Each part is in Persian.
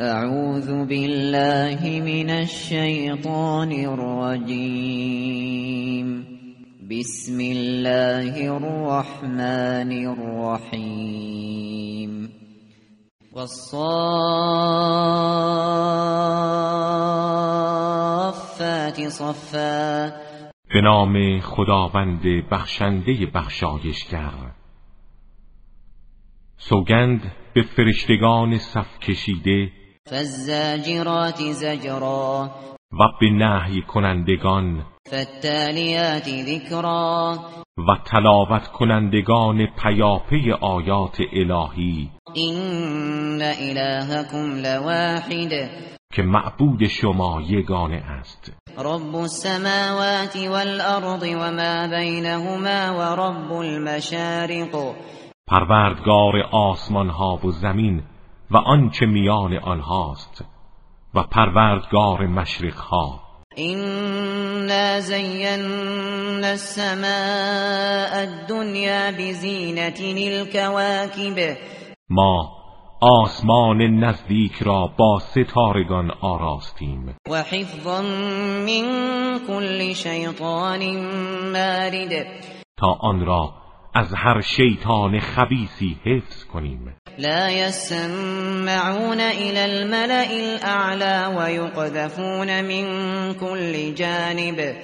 اعوذ بالله من الشیطان الرجیم بسم الله الرحمن الرحیم والصافات صفا. به نام خداوند بخشنده بخشایشگر. سوگند به فرشتگان صف کشیده فالزاجرات زجرا. و به نهی کنندگان. فالتالیات ذکرا و تلاوت کنندگان پیاپی آیات الهی. این الهکم لواحد. که معبود شما یگانه است. رب السماوات والارض وما بینهما ورب المشارق. پروردگار آسمان ها و زمین و آنچه میان آنهاست و پروردگار مشرق ها إنا زينا السماء الدنيا بزينة الكواكب. ما آسمان نزدیک را با ستارگان آراستیم. وحفظا من كل شيطان مارد. تا آن را از هر شیطان خبیسی حفظ کنیم. لا يسمعون إلى الملأ الأعلى ويقذفون من كل جانب.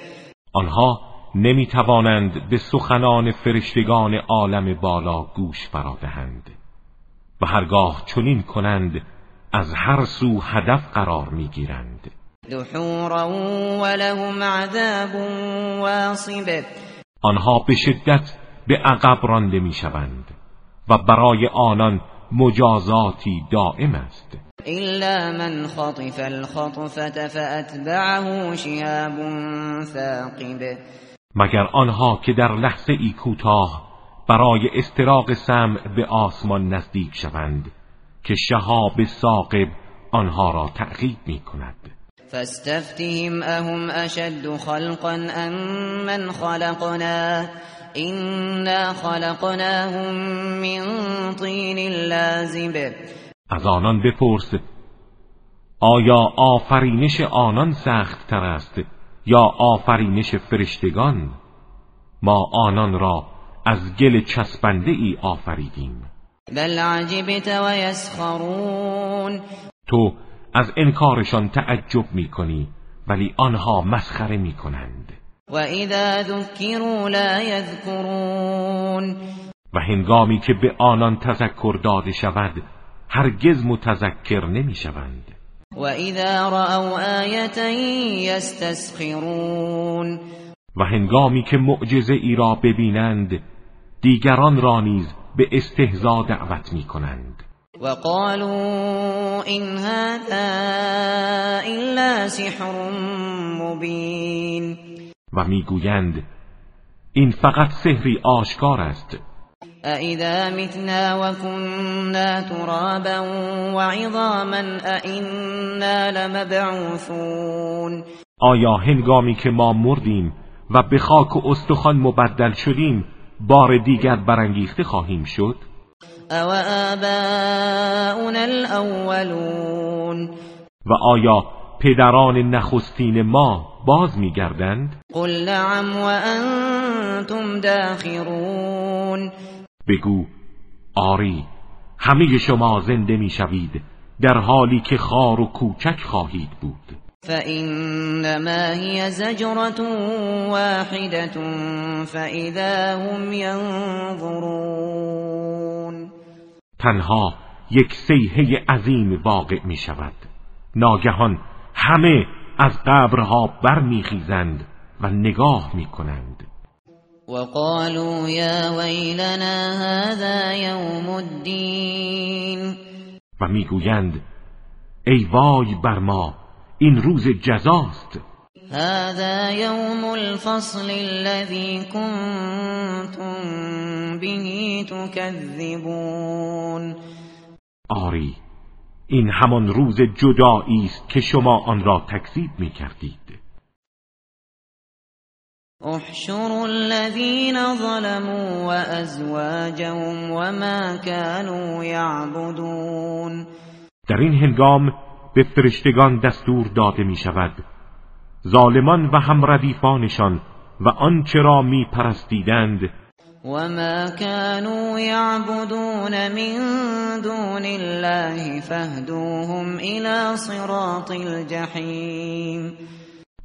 آنها نمی توانند به سخنان فرشتگان عالم بالا گوش فرا دهند و هرگاه چنین کنند از هر سو هدف قرار می گیرند دحورا ولهم عذاب واصب. آنها به شدت به عقب رانده می شوند و برای آنان مجازاتی دائم است. إلا من خطف الخطفة فأتبعه شهاب ثاقب. مگر آنها که در لحظه ای کوتاه برای استراق سمع به آسمان نزدیک شوند که شهاب ساقب آنها را تعقیب می کند فاستفتهم أهم أشد خلقا أم من خلقنا؟ إنا خلقناهم من طين لازب. از آنان بپرس آیا آفرینش آنان سخت تر است یا آفرینش فرشتگان؟ ما آنان را از گل چسبنده ای آفریدیم. بل عجبت ويسخرون تو از انکارشان تعجب می کنی ولی آنها مسخره می کنند وإذا ذكروا لا يذكرون و هنگامی که به آنان تذکر داده شود هرگز متذکر نمی شوند. وإذا رأوا آية يستسخرون و هنگامی که معجزه ای را ببینند دیگران را نیز به استهزا دعوت می کنند. وقالوا إن هذا إلا سحر مبين و می‌گویند این فقط سحری آشکار است. أإذا متنا وكنا ترابا وعظاما أإنا لمبعوثون. آیا هنگامی که ما مردیم و به خاک و استخوان مبدل شدیم بار دیگر برانگیخته خواهیم شد؟ أو آباؤنا الأولون. و آیا پدران نخستین ما باز میگردند. قل نعم وأنتم داخرون. بگو آری همه شما زنده می‌شوید در حالی که خار و کوچک خواهید بود. فإنما هي زجرة واحدة فإذا هم ينظرون. تنها یک سیحه عظیم واقع می شود ناگهان همه از قبرها برمیخیزند و نگاه می کنند وقالوا يا ويلنا هذا يوم الدين. و می‌گویند ای وای بر ما این روز جزاست. هذا يوم الفصل الذي كنتم به تكذبون. آری این همان روز جدایی است که شما آن را تکذیب می کردید احشروا الذين ظلموا وأزواجهم وما كانوا يعبدون. در این هنگام به فرشتگان دستور داده می شود ظالمان و همردیفانشان و آنچه را می پرستیدند وما كانوا يعبدون من دون الله فاهدوهم الى صراط الجحیم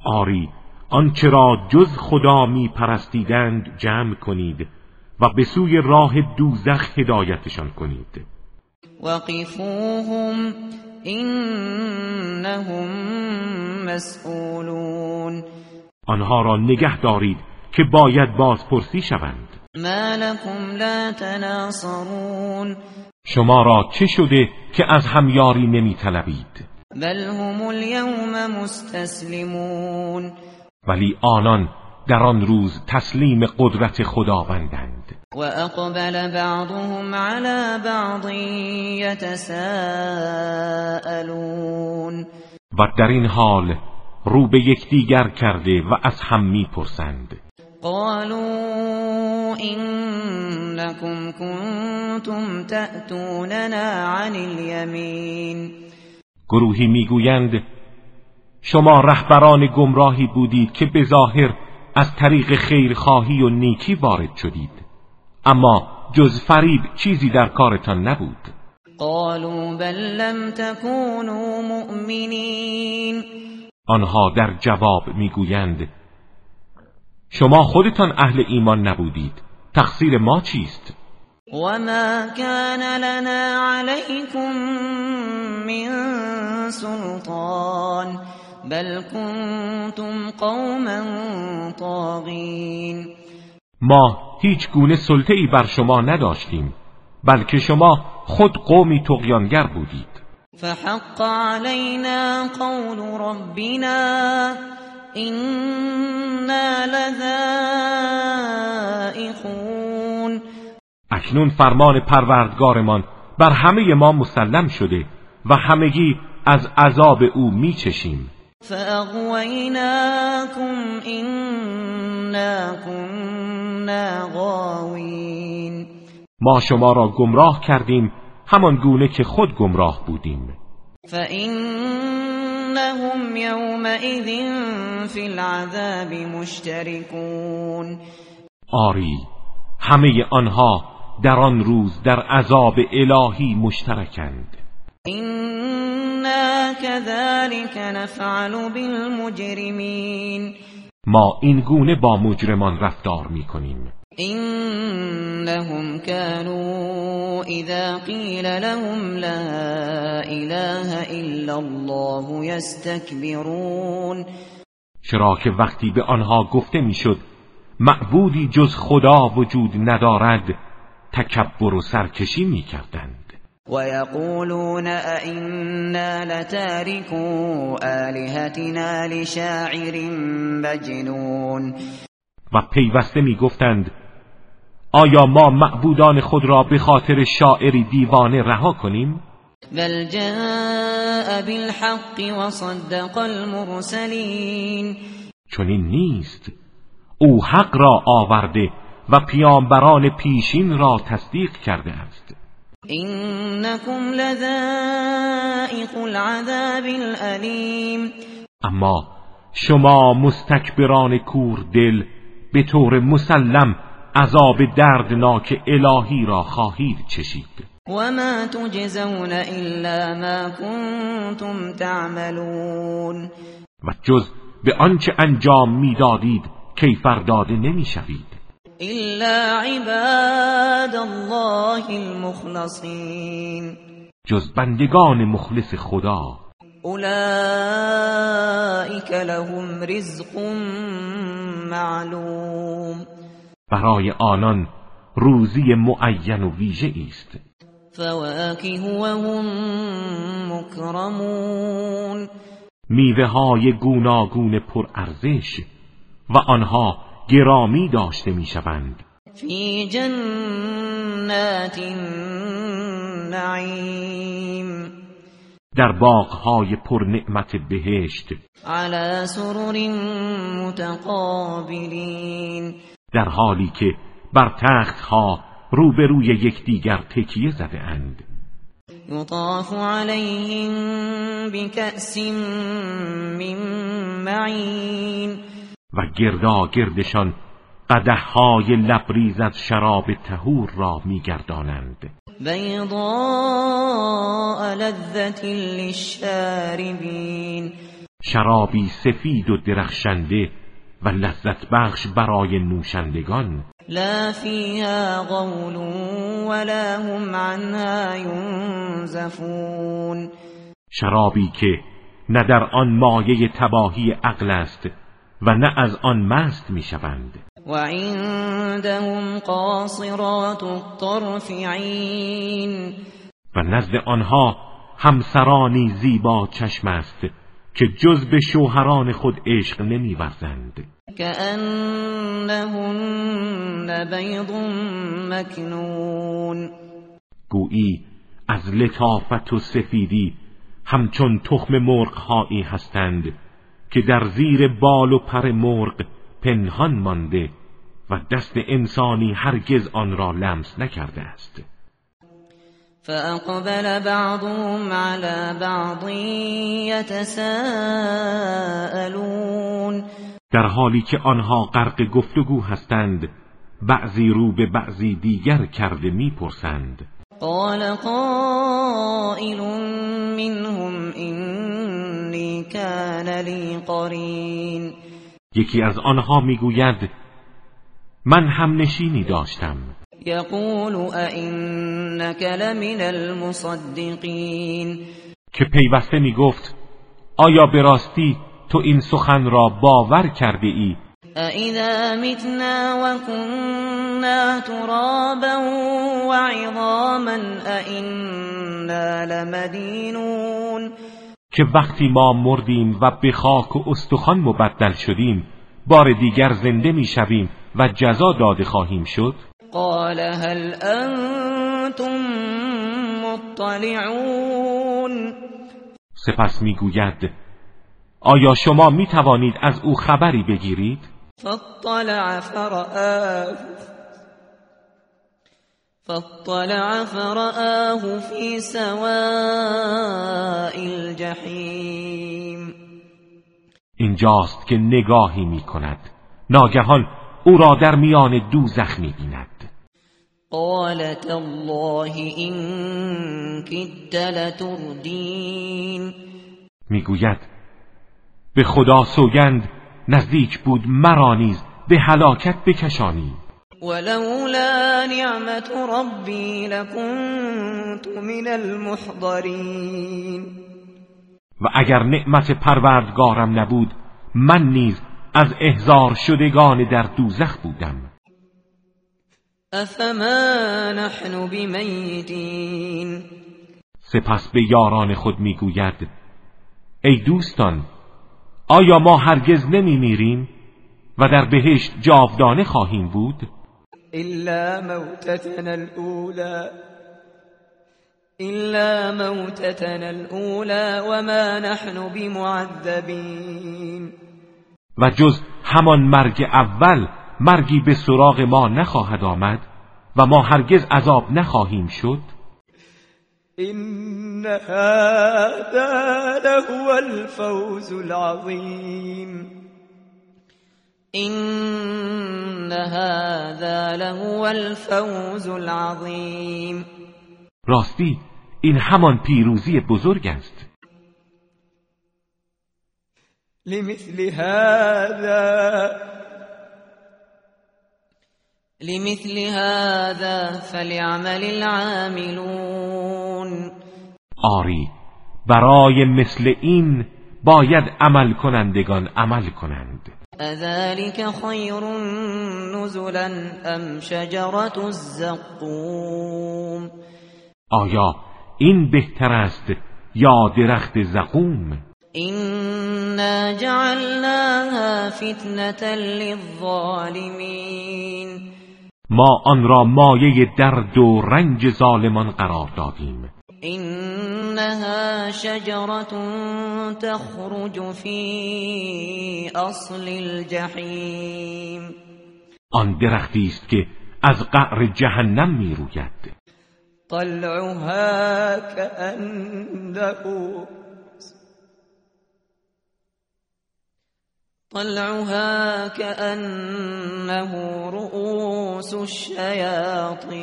آری آنچه را جز خدا می پرستیدند جمع کنید و به سوی راه دوزخ هدایتشان کنید. وقفوهم اینهم مسئولون. آنها را نگه دارید که باید بازپرسی شوند. ما لكم لا تناصرون. شما را چه شده که از همیاری نمی طلبید بل هم اليوم مستسلمون. ولی آنان در آن روز تسلیم قدرت خداوندند. و اقبل بعضهم على بعض یتساءلون و در این حال رو به یکدیگر کرده و از هم می‌پرسند. قالوا انكم كنتم تأتوننا عن اليمين. گروهی می‌گویند شما رهبران گمراهی بودید که به ظاهر از طریق خیرخواهی و نیکی وارد شدید. اما جز فریب چیزی در کارتان نبود. قالوا بل لم تكونوا مؤمنین آنها در جواب می‌گویند شما خودتان اهل ایمان نبودید. تقصیر ما چیست؟ وما كان لنا عليكم من سلطان بل كنتم قوما طاغین ما هیچ گونه سلطه ای بر شما نداشتیم بلکه شما خود قومی تقیانگر بودید. فحق علينا قول ربنا اینا لذائقون اکنون فرمان پروردگارمان بر همه ما مسلم شده و همگی از عذاب او میچشیم. فاغویناکم اینا كنا غاوین ما شما را گمراه کردیم همان گونه که خود گمراه بودیم. فإنهم يومئذ في العذاب مشتركون. آری همه آنها در آن روز در عذاب الهی مشترکند. إنا كذلك نفعل بالمجرمین ما این گونه با مجرمان رفتار می کنیم إنهم كانوا إذا قيل لهم لا إله إلا الله يستكبرون. چرا که وقتی به آنها گفته می‌شد معبودی جز خدا وجود ندارد تکبر و سرکشی می‌کردند. ويقولون أئنا لتاركو آلهتنا لشاعر مجنون. و پیوسته می‌گفتند آیا ما معبودان خود را به خاطر شاعری دیوانه رها کنیم؟ بل جاء بالحق و صدق المرسلین. چون این نیست. او حق را آورده و پیامبران پیشین را تصدیق کرده است. اینکم لذائق العذاب الالیم. اما شما مستکبران کور دل به طور مسلم عذاب دردناک الهی را خواهید چشید. و ما تجزون الا ما کنتم تعملون. و جز به آنچه انجام می‌دادید کیفر داده نمی‌شوید. الا عباد الله المخلصین. جز بندگان مخلص خدا. اولئک لهم رزق معلوم. برای آنان روزی معین و ویژه است فواکه و هم مکرمون. میوه های گوناگون پر ارزش و آنها گرامی داشته می‌شوند. فی جنات نعیم در باغهای پر نعمت بهشت. على سرر متقابلین. در حالی که بر تختها روبروی یکدیگر تکیه زده اند. يطاف عليهم بكأس من معین. و گردا گردشان قدحهای لبریز از شراب تهور را میگردانند. بیضاء لذت للشاربین. شرابی سفید و درخشنده و لذت بخش برای نوشندگان. لا فیها قول ولا هم عنها ینزفون. شرابی که نه در آن مایه تباهی عقل است و نه از آن مست می‌شوند. و عندهم قاصرات الطرف عین و نزد آنها همسرانی زیبا چشم است. که جز به شوهران خود عشق نمیورزند. كأنهن بيض مکنون. گویی از لطافت و سفیدی همچون تخم مرغ هایی هستند که در زیر بال و پر مرغ پنهان مانده و دست انسانی هرگز آن را لمس نکرده است. فأقبل بعضهم على بعض يتساءلون. در حالی که آنها غرق گفتگو هستند بعضی رو به بعضی دیگر کرده می‌پرسند. قال قائل منهم اینی کان لی قرین یکی از آنها می‌گوید من هم نشینی داشتم. یقول ائنک لمن المصدقین که پیوسته می‌گفت آیا به راستی تو این سخن را باور کرده ای اذا متنا و كنا ترابا و عظاما ائنا لمدینون که وقتی ما مردیم و به خاک و استخوان مبدل شدیم بار دیگر زنده می‌شویم و جزا داده خواهیم شد؟ قال هل انتم مطلعون؟ سپس می‌گوید آیا شما می توانید از او خبری بگیرید؟ فاطلع فرآه. فاطلع فرآه في سواء الجحیم. اینجاست که نگاهی می کند ناگهان او را در میان دوزخ می بیند قالت الله این کد لتردین می‌گوید به خدا سوگند نزدیک بود مرا نیز به هلاکت بکشانی. ولولا نعمت ربی لکنت من المحضرین. و اگر نعمت پروردگارم نبود من نیز از احزار شدگان در دوزخ بودم. افما نحن بمیتین سپس به یاران خود می‌گوید ای دوستان آیا ما هرگز نمی میریم و در بهشت جاودانه خواهیم بود؟ الا موتتنا الاولى الا موتتنا الاولى وما نحن بمعذبین و جز همان مرگ اول مرگی به سراغ ما نخواهد آمد و ما هرگز عذاب نخواهیم شد. إن هذا لهو الفوز العظيم إن هذا لهو الفوز العظيم راستی این همان پیروزی بزرگ است. لمثل هذا لمثل هذا فليعمل العاملون. آری برای مثل این باید عمل کنندگان عمل کنند. اذلك خیر نزلا ام شجرت الزقوم؟ آیا این بهتر است یا درخت زقوم؟ اینا جعلناها فتنة للظالمین ما آن را مایه درد و رنج ظالمان قرار دادیم. اینها شجرة تخرج فی اصل الجحیم آن درختی است که از قعر جهنم می روید طلعها كأنه طلعها كأنه رؤوس الشياطين.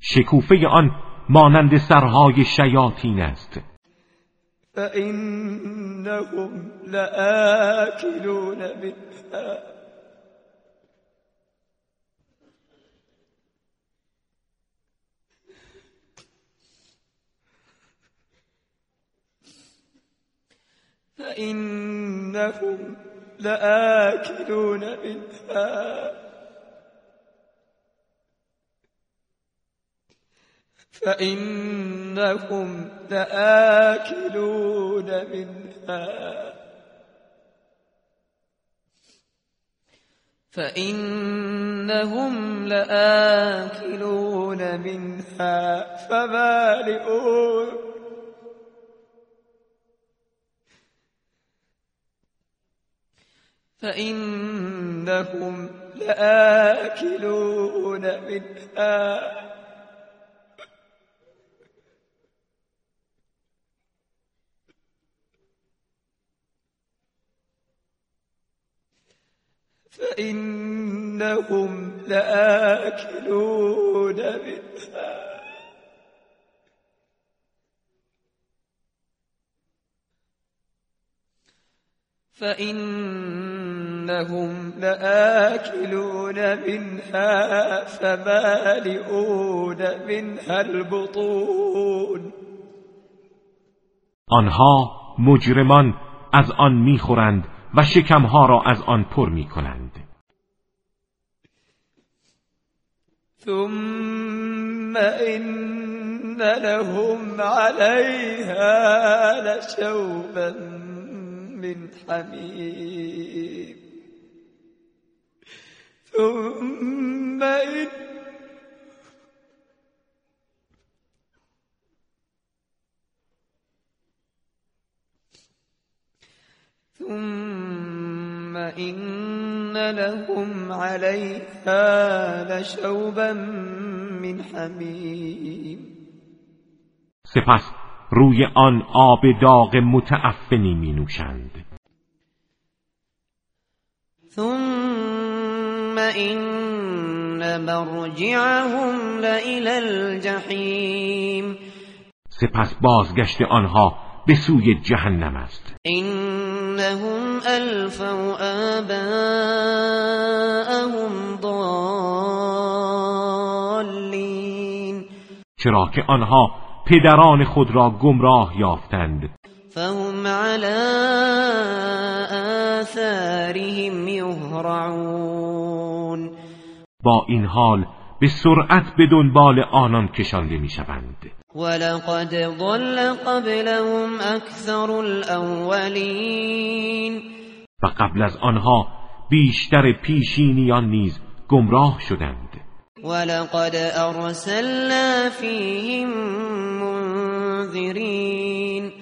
شکوفه آن مانند سرهای شیاطین است. فإنهم لآكلون منها. فإنهم لآكلون منها. فإنهم لآكلون منها. فإنهم لآكلون منها. فمالئون فإنهم لآكلون منها. فإنهم لآكلون منها. فإنهم لآكلون منها فمالئون منها البطون. آنها مجرمان از آن میخورند و شکمها را از آن پر میکنند. ثم إن لهم عليها لشوبا من حميم. ثم إن ثم إن لهم عليها لشوبا من حميم. روی آن آب داغ متعفنی می نوشند. ثم این مرجعهم لإلى الجحیم سپس بازگشت آنها به سوی جهنم است. انهم الفوا آباءهم ضالین چرا که آنها پدران خود را گمراه یافتند. فهم على آثارهم یهرعون با این حال به سرعت به دنبال آنان کشانده می‌شوند. ولقد ضل قبلهم اکثر الاولین و قبل از آنها بیشتر پیشینیان نیز گمراه شدند. ولقد ارسلنا فیهم منذرین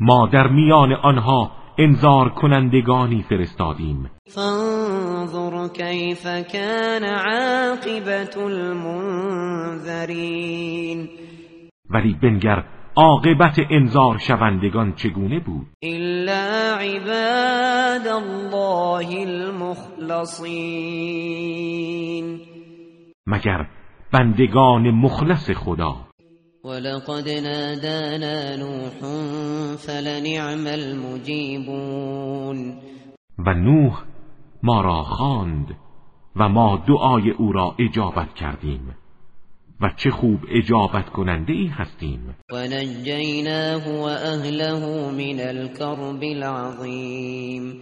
ما در میان آنها انذار کنندگانی فرستادیم. فانظر کیف کان عاقبت المنذرین ولی بنگر عاقبت انذار شوندگان چگونه بود؟ الا عباد الله المخلصین مگر بندگان مخلص خدا. ولقد نادانا نوح فلنعم المجیبون و نوح ما را خواند و ما دعای او را اجابت کردیم. و چه خوب اجابت کننده ای هستیم. و نجیناه و اهله من الكرب العظیم.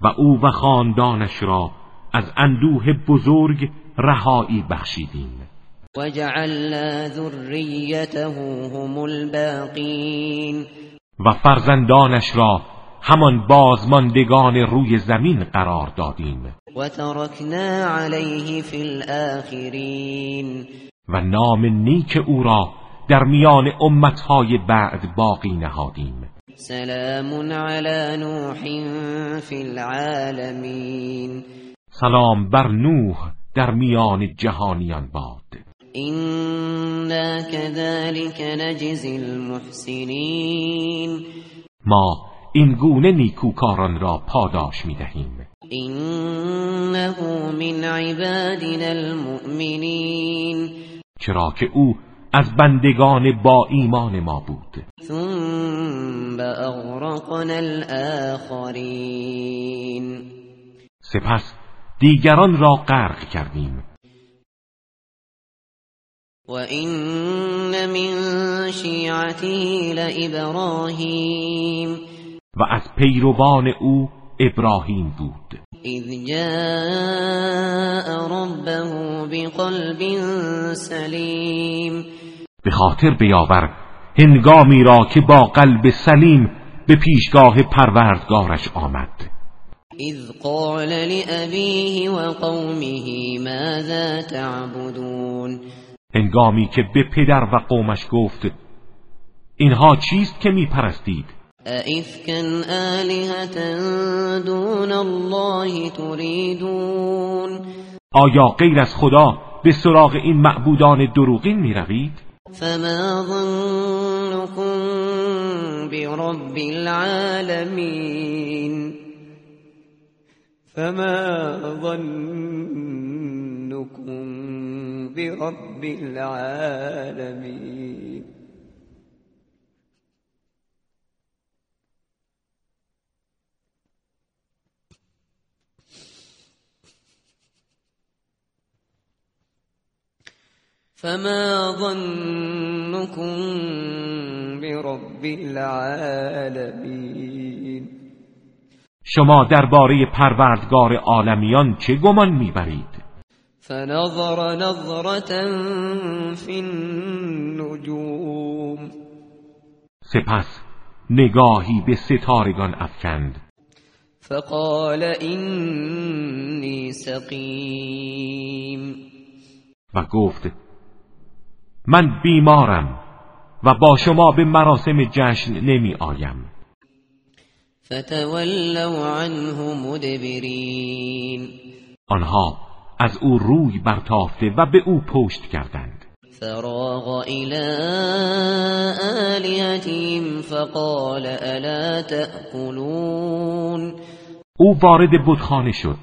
و او و خاندانش را از اندوه بزرگ رهایی بخشیدیم. وجعلنا ذریته هم الباقین. و فرزندانش را همان بازماندگان روی زمین قرار دادیم. و ترکنا علیه فی الاخرین. و نام نیک او را در میان امتهای بعد باقی نهادیم. سلام علی نوح فی العالمین. سلام بر نوح در میان جهانیان باد. إنا كذلك نجزي المحسنين ما این گونه نیکوکاران را پاداش می دهیم إنه من عبادنا المؤمنين چرا که او از بندگان با ایمان ما بود. ثم اغرقنا الآخرین سپس دیگران را غرق کردیم. و این من شیعته لابراهیم و از پیروان او ابراهیم بود. اذ جاء ربه بقلب سلیم به خاطر بیاور هنگامی را که با قلب سلیم به پیشگاه پروردگارش آمد. اذ قال لأبيه وقومه ماذا تعبدون؟ هنگامی که به پدر و قومش گفت اینها چیست که می پرستید ائفكا آلهة دون الله تريدون؟ آیا غیر از خدا به سراغ این معبودان دروغین می روید؟ فما ظنكم برب العالمين؟ فما ظنكم برب العالمين. فما ظنكم برب العالمین شما درباره پروردگار عالمیان چه گمان می‌برید؟ فنظر نظرة في النجوم. سپس نگاهی به ستارگان افکند. فقال اینی سقیم و گفت من بیمارم و با شما به مراسم جشن نمی آیم فتولوا عنه مدبرین آنها از او روی برتافته و به او پشت کردند. فراغ الى آلیتهم فقال الا تأکلون او وارد بتخانه شد.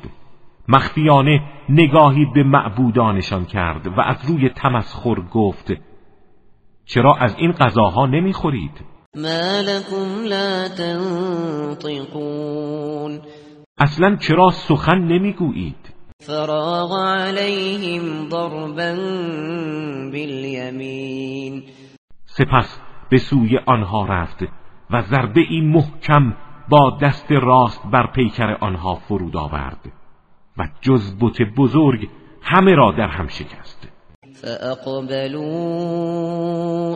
مخفیانه نگاهی به معبودانشان کرد و از روی تمسخر گفت چرا از این غذاها نمی‌خورید؟ ما لكم لا تنطقون. اصلا چرا سخن نمی‌گویید؟ فراغ عليهم ضربا بالیمین سپس به سوی آنها رفت و ضربه ای محکم با دست راست بر پیکر آنها فرود آورد و جز بت بزرگ همه را در هم شکست. فاقبلوا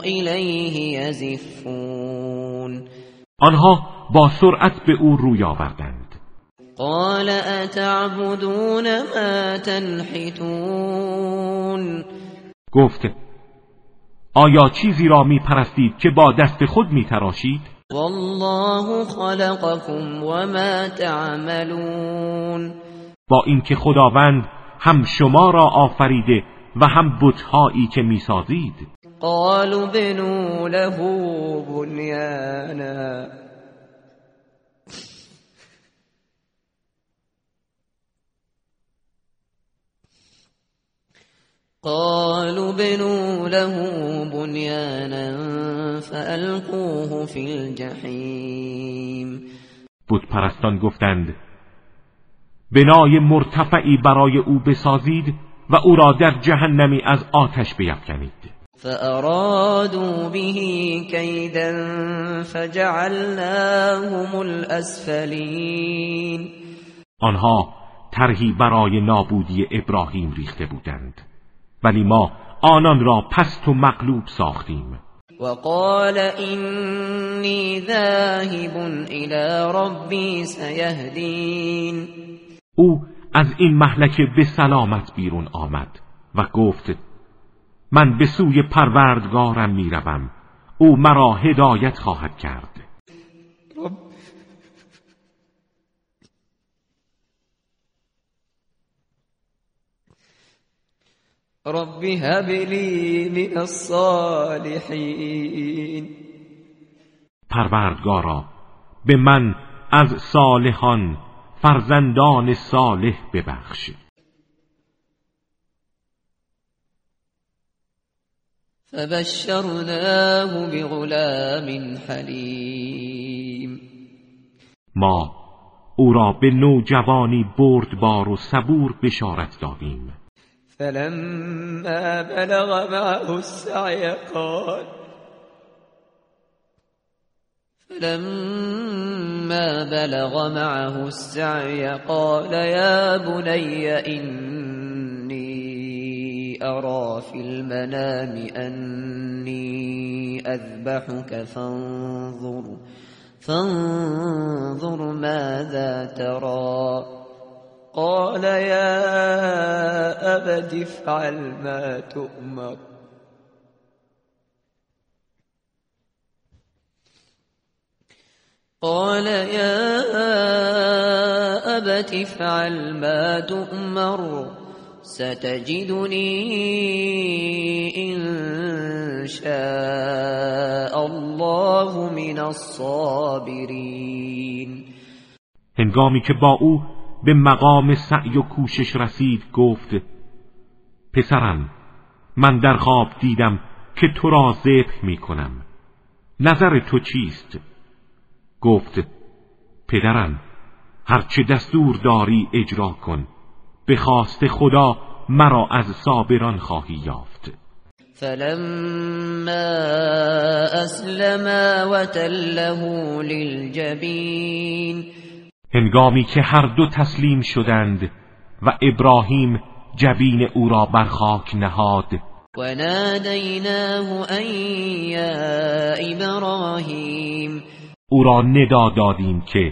الیه یزفون آنها با سرعت به او روی آوردند قال اتعبدون ما تنحتون گفت آیا چیزی را می پرستید که با دست خود می تراشید؟ والله خلقكم وما تعملون با اینکه خداوند هم شما را آفریده و هم بتهایی که می‌سازید. قالوا بنوا له بنیانا قالوا بنوا له بنيانا فألقوه في الجحیم بود پرستان گفتند بنای مرتفعی برای او بسازید و او را در جهنمی از آتش بیفکنید. فأرادوا به كيدا فجعلناهم الاسفلین آنها طرحی برای نابودی ابراهیم ریخته بودند ولی ما آنان را پست و مغلوب ساختیم. وقال اینی ذاهب الى ربی سیهدین او از این محلکه به سلامت بیرون آمد و گفت من به سوی پروردگارم می‌روم او مرا هدایت خواهد کرد. رب هب لی من الصالحین. پروردگارا به من از صالحان فرزندان صالح ببخش. فبشرناه بغلام حلیم. ما او را به نوجوانی بردبار و صبور بشارت دادیم. فلما بلغ معه السعی قال فلما بلغ معه السعي قال يا بني إني أرى في المنام أني أذبحك فانظر فانظر ماذا ترى. قال يا أبت افعل ما تؤمر. قال يا أبت افعل ما تؤمر ستجدني إن شاء الله من الصابرين هنگامی که با او به مقام سعی و کوشش رسید گفت پسرم من در خواب دیدم که تو را ذبح می کنم نظر تو چیست؟ گفت پدرم هرچه دستور داری اجرا کن. به خواست خدا مرا از صابران خواهی یافت. فلما اسلما وتله للجبین. هنگامی که هر دو تسلیم شدند و ابراهیم جبین او را بر خاک نهاد و نادیناه ان یا ابراهیم. او را ندا دادیم که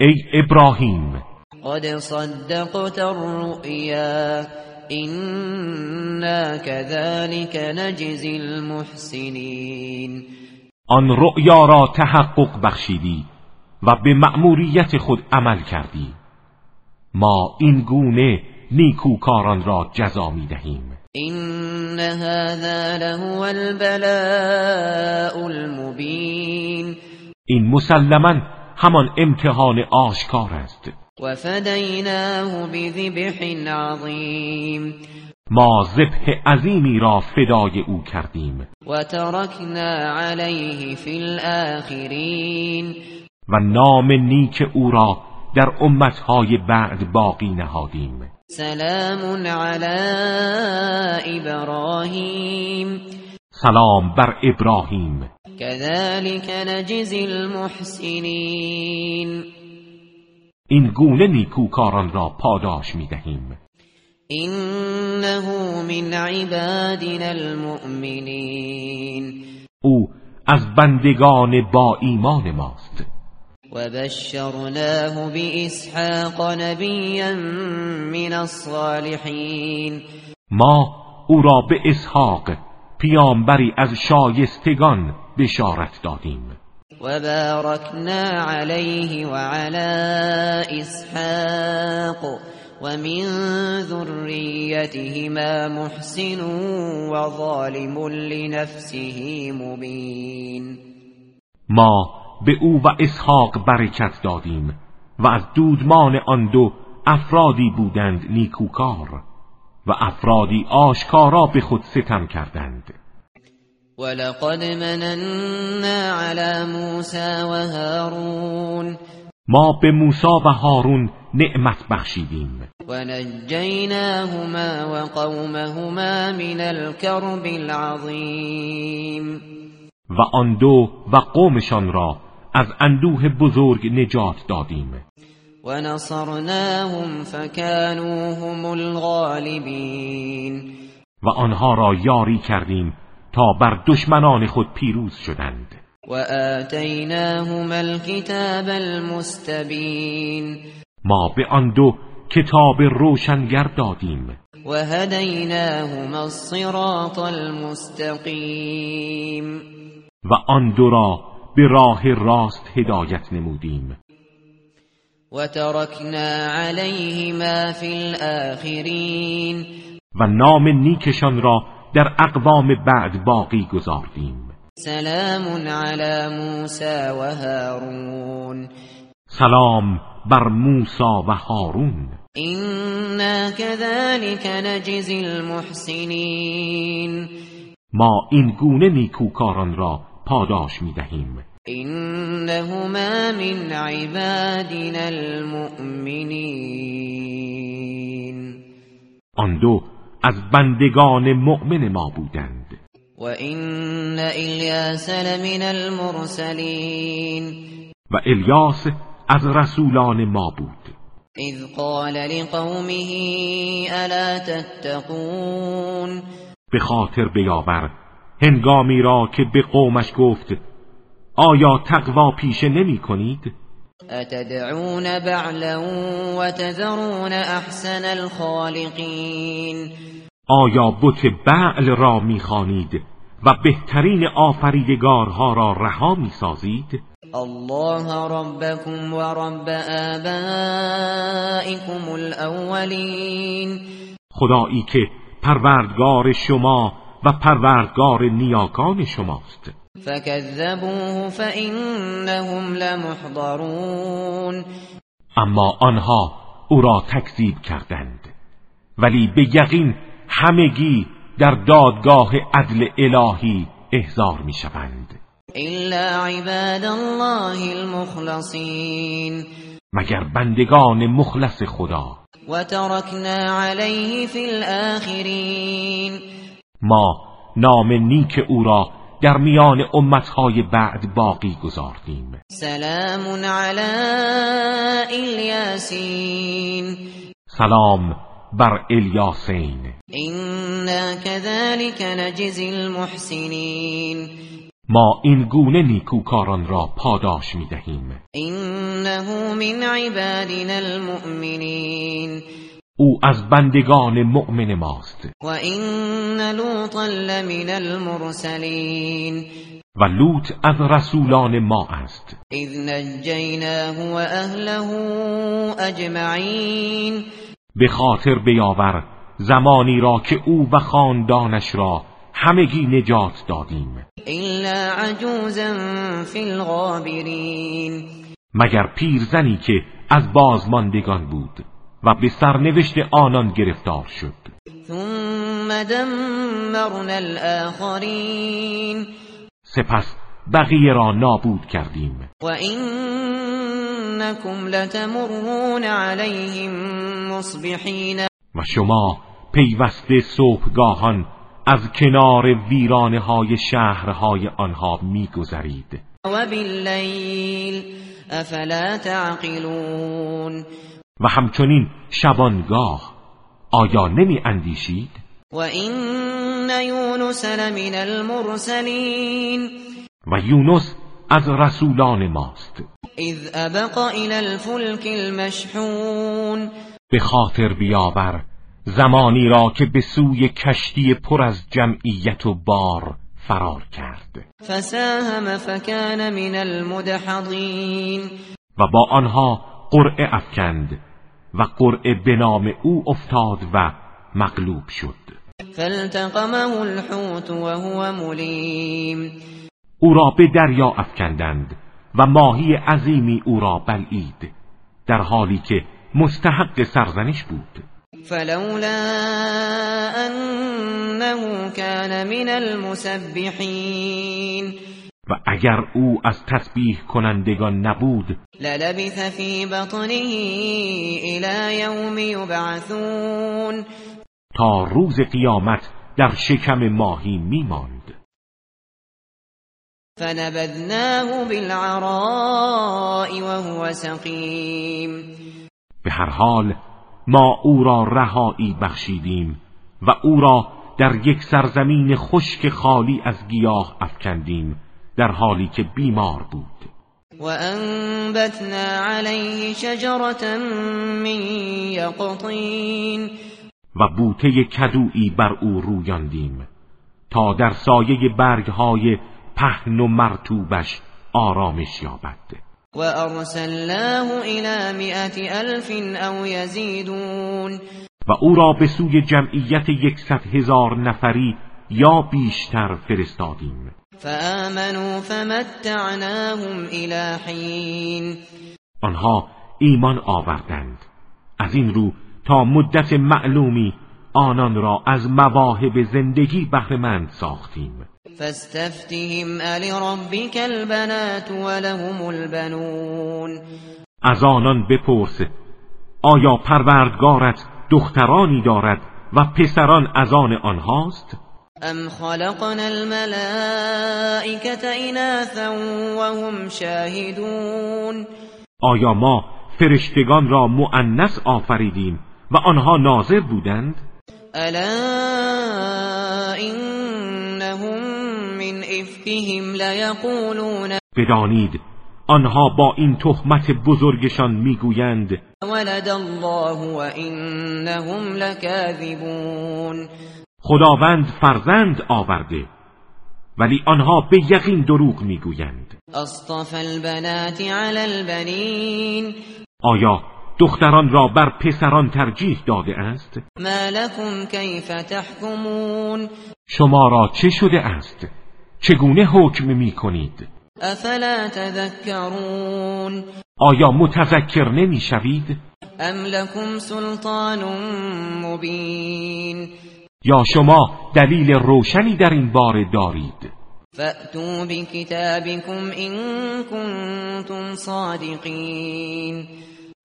ای ابراهیم! قد صدقت الرؤیا إنا كذلك نجزی المحسنین آن رؤیا را تحقق بخشیدی و به مأموریت خود عمل کردی. ما این گونه نیکوکاران را جزا می دهیم. این هذا لهو البلاء المبین. این مسلما همان امتحان آشکار است. و فدیناه بذبح عظیم. ما ذبح عظیمی را فدای او کردیم. و ترکنا علیه فی الاخرین و نام نیک او را در امتهای بعد باقی نهادیم. سلام علی ابراهیم. سلام بر ابراهیم. كذلك نجزی المحسنین این گونه نیکوکاران را پاداش می دهیم اینه من عبادنا المؤمنین او از بندگان با ایمان ماست. و بشرناه باسحاق نبیا من الصالحین ما او را به اسحاق پیامبری از شایستگان بشارت دادیم. و بارکنا علیه و علی اسحاق و من ذریتهما محسن و ظالم لنفسه مبین ما به او و اسحاق برکت دادیم و از دودمان آن دو افرادی بودند نیکوکار و افرادی آشکارا به خود ستم کردند. ولقد مننا على موسى و هارون ما به موسی و هارون نعمت بخشیدیم. و نجیناهما و قومهما من الكرب العظیم. و آن دو و قومشان را از اندوه بزرگ نجات دادیم. و نصرناهم فكانوا هم الغالبین. و آنها را یاری کردیم تا بر دشمنان خود پیروز شدند. و آتیناهما الكتاب المستبین. ما به آن دو کتاب روشنگر دادیم. و هدیناهما الصراط المستقیم. و آن دو را به راه راست هدایت نمودیم. و ترکنا علیهما فی الاخرین و نام نیکشان را در اقوام بعد باقی گذاردیم. سلام علی موسی و هارون. سلام بر موسی و هارون. اینا كذلك نجزی المحسنین ما این گونه نیکوکاران را پاداش می دهیم انهما من عبادنا المؤمنین آن دو از بندگان مؤمن ما بودند. و این الیاس لمن المرسلین و الیاس از رسولان ما بود. اذ قال لقومه الا تتقون. به خاطر بیاور هنگامی را که به قومش گفت آیا تقوا پیشه نمی کنید؟ اتدعون بعلا و تذرون احسن الخالقین آیا بت بعل را می‌خوانید و بهترین آفریدگارها را رها می‌سازید؟ الله ربكم و رب آبائكم الاولین خدایی که پروردگار شما و پروردگار نیاکان شماست. فكذبوه فإنهم لمحضرون اما آنها او را تکذیب کردند. ولی به یقین همگی در دادگاه عدل الهی احضار می شوند الا عباد الله المخلصین مگر بندگان مخلص خدا. و ترکنا علیه فی الاخرین ما نام نیک او را در میان امتهای بعد باقی گذاردیم. سلام علی الیاسین. سلام بر الیاسین. اینا كذلك نجزی المحسنین. ما این گونه نیکوکاران را پاداش می دهیم اینه من عبادنا المؤمنین. او از بندگان مؤمن ماست. و این لوطا لمن المرسلین. و لوط از رسولان ما است. اذ نجیناه و اهله اجمعین. به خاطر بیاور زمانی را که او و خاندانش را همگی نجات دادیم. الا عجوزا فی الغابرین. مگر پیرزنی که از بازماندگان بود. و به سرنوشت آنان گرفتار شد. ثم دمرنا الاخرین سپس بقیه را نابود کردیم. و اینکم لتمرون علیهم مصبحین. و شما پیوسته صبحگاهان از کنار ویرانه های شهرهای آنها میگذرید. و باللیل افلا تعقلون. و همچنین شبانگاه. آیا نمی اندیشید؟ و این یونس لمن المرسلین. و یونس از رسولان ماست. اذ ابق الى الفلك المشحون. به خاطر بیاور زمانی را که به سوی کشتی پر از جمعیت و بار فرار کرد. فساهم فکان من المدحضین. و با آنها قرعه افکند. و قرعه به نام او افتاد و مغلوب شد. فالتقمه الحوت وهو ملیم. او را به دریا افکندند و ماهی عظیمی او را بلعید در حالی که مستحق سرزنش بود. فلولا انه كان من المسبحین. و اگر او از تسبیح کنندگان نبود للبث فی بطنه الى یوم یبعثون. تا روز قیامت در شکم ماهی میماند. فنبذناه بالعراء وهو سقیم. به هر حال ما او را رهایی بخشیدیم و او را در یک سرزمین خشک خالی از گیاه افکندیم. در حالی که بیمار بود. و انبتنا علیه شجرة من یقطین و بوته کدویی بر او رویاندیم تا در سایه برگهای پهن و مرتوبش آرامش یابد. و ارسلناه الى مئت الف او یزیدون و او را به سوی جمعیت یکصد هزار نفری یا بیشتر فرستادیم. فآمنوا فمتعناهم الى حین آنها ایمان آوردند. از این رو تا مدت معلومی آنان را از مواهب زندگی بهرهمند ساختیم. فاستفتهم ربک البنات ولهم البنون. از آنان بپرس آیا پروردگارت دخترانی دارد و پسران از آن آنهاست؟ ام خلقنا الملائکت اناثا وهم شاهدون آیا ما فرشتگان را مؤنث آفریدیم و آنها ناظر بودند؟ الا انهم من افکهم لیقولون بدانید آنها با این تهمت بزرگشان می‌گویند ولد الله و انهم لکاذبون خداوند فرزند آورده ولی آنها به یقین دروغ می‌گویند. اصطفى البنات علی البنین آیا دختران را بر پسران ترجیح داده است؟ ما لكم کیف تحکمون شما را چه شده است؟ چگونه حکم می کنید افلا تذکرون آیا متذکر نمی شوید ام لكم سلطان مبین. یا شما دلیل روشنی در این باره دارید. فأتوا بكتابكم إن كنتم صادقین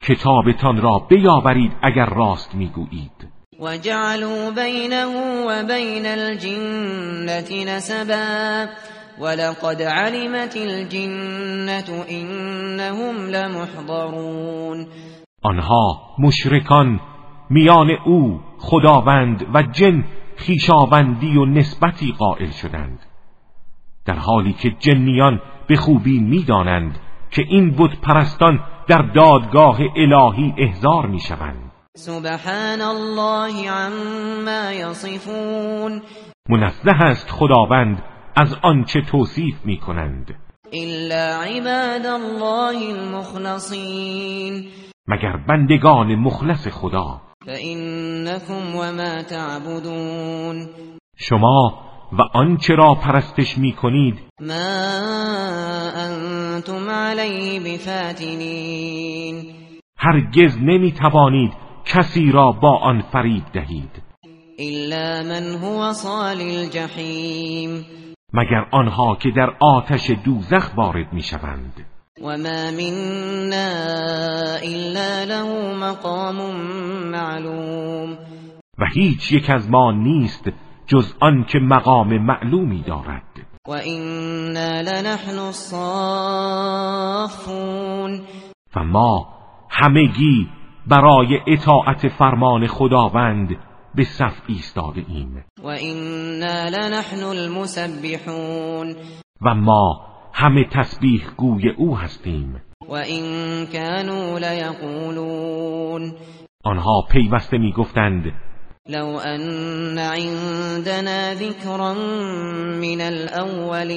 کتابتان را بیاورید اگر راست می‌گویید. وجعلوا بینه و بین الجنة نسبا ولقد علمت الجنة انهم لمحضرون. آنها مشرکان میان او خداوند و جن خیشاوندی و نسبتی قائل شدند. در حالی که جنیان به خوبی می‌دانند که این بود پرستان در دادگاه الهی احضار می‌شوند. سبحان الله عما یصفون. منزه است خداوند از آنچه توصیف می کنند الا عباد الله المخلصین. مگر بندگان مخلص خدا فإنكم وما تعبدون شما و آنچه را پرستش می کنید ما انتم علیه بفاتنین هرگز نمی توانید کسی را با آن فریب دهید. الا من هو صال الجحیم مگر آنها که در آتش دوزخ وارد می شوند و ما منا الا له مقام معلوم. و هیچ یک از ما نیست جز آن که مقام معلومی دارد. و اینا لنحن الصافون. و ما همگی برای اطاعت فرمان خداوند به صف ایستاده ایم. و اینا لنحن المسبحون. و ما همه تسبیح گوی او هستیم. و این كانوا لیقولون آنها پیوسته می‌گفتند لو ان عندنا ذکرا من الاولین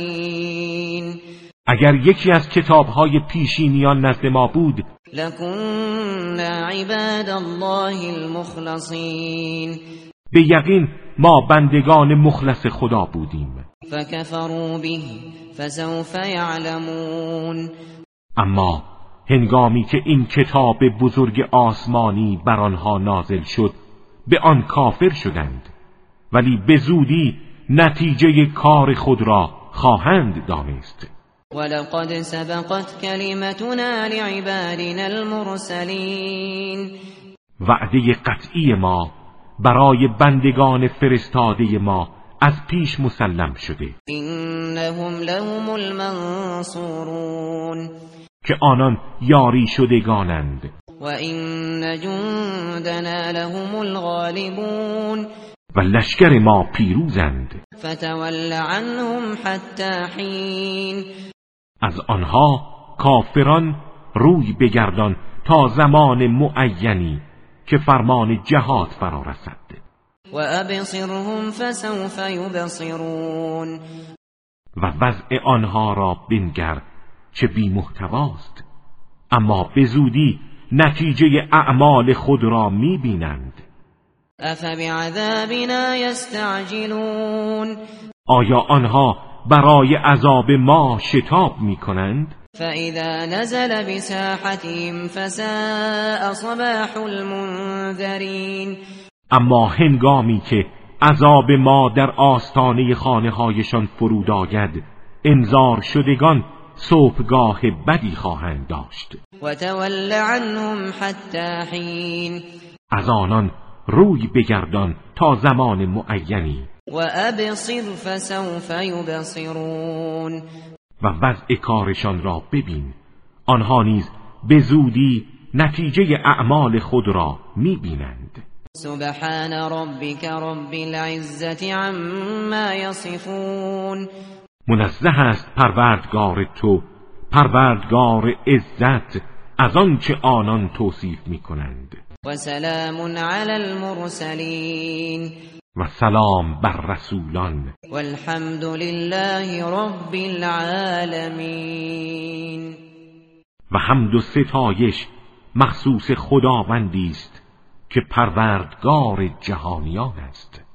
اگر یکی از کتابهای پیشینیان نزد ما بود لكنا عباد الله المخلصین به یقین ما بندگان مخلص خدا بودیم. فکفروا به فسوف یعلمون. اما هنگامی که این کتاب بزرگ آسمانی بر آنها نازل شد به آن کافر شدند. ولی به زودی نتیجه کار خود را خواهند دانست. ولقد سبقت كلمتنا لعبادنا المرسلین. وعده قطعی ما برای بندگان فرستاده ما از پیش مسلم شده. انهم لهم المنصورون. که آنان یاری شدگانند. و این جندنا لهم الغالبون. و لشکر ما پیروزند. فتول عنهم حتی حین. از آنها کافران روی بگردان تا زمان معینی که فرمان جهاد فرا رسد. و ابصرهم فسوف یبصرون و وضع آنها را بنگر چه بی محتواست اما به زودی نتیجه اعمال خود را می بینند افبعذابنا یستعجلون آیا آنها برای عذاب ما شتاب می کنند؟ فإذا نزل بساحتهم فساء صباح المنذرین اما هنگامی که عذاب ما در آستانه خانه هایشان فرود آید انذار شدگان صبحگاه بدی خواهند داشت. و تول عنهم حتی حین از آنان روی بگردان تا زمان معینی. و ابصر فسوف یبصرون و وضع کارشان را ببین. آنها نیز به زودی نتیجه اعمال خود را می‌بینند. سبحان ربك رب العزة عما يصفون. منزه است پروردگار تو پروردگار عزت از آنچه آنان توصیف می کنند و سلام علی المرسلین. و سلام بر رسولان. والحمد لله رب العالمین. و حمد و ستایش مخصوص خداوندی است. که پروردگار جهانیان است.